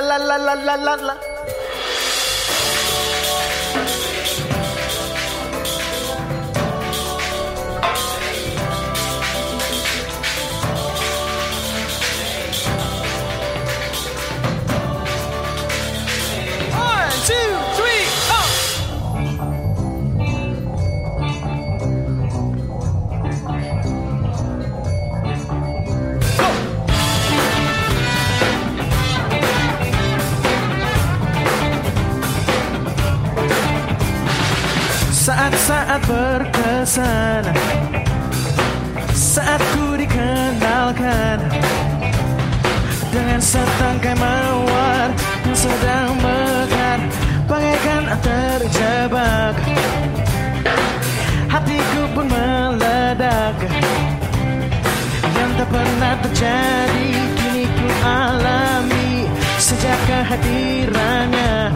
la la la la la la Saat-saat berkesan. Saat ku dikenalkan. Dengan setangkai mawar Yang sedang mekar. Bagaikan terjebak. Hatiku pun meledak. Yang tak pernah terjadi Kini ku alami. Sejak kehadirannya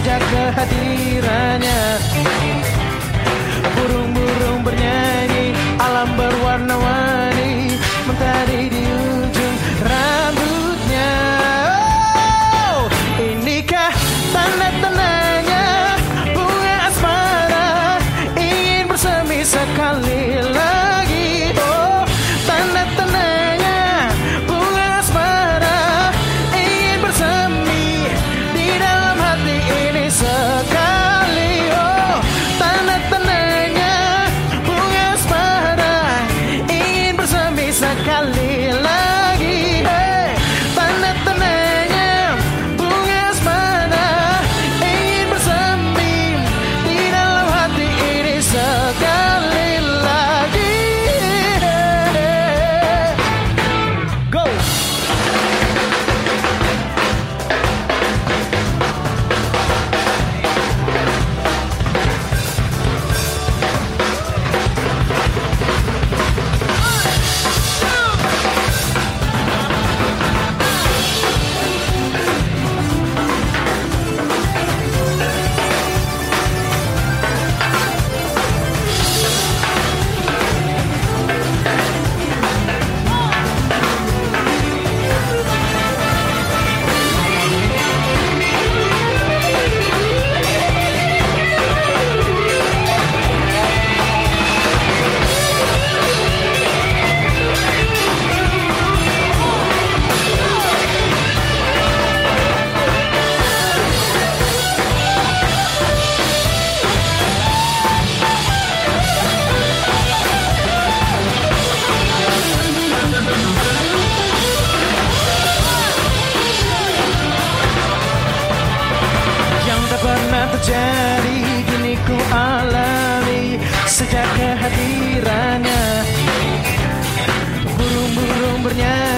Sejak kehadirannya. Burung-burung bernyanyi Alam berwarna-warni Mentari di ujung rambutnya. Oh, inikah tanda-tandanya Bunga asmara Ingin bersemi sekali terjadi Kini ku alami Sejak kehadirannya. Burung-burung bernyanyi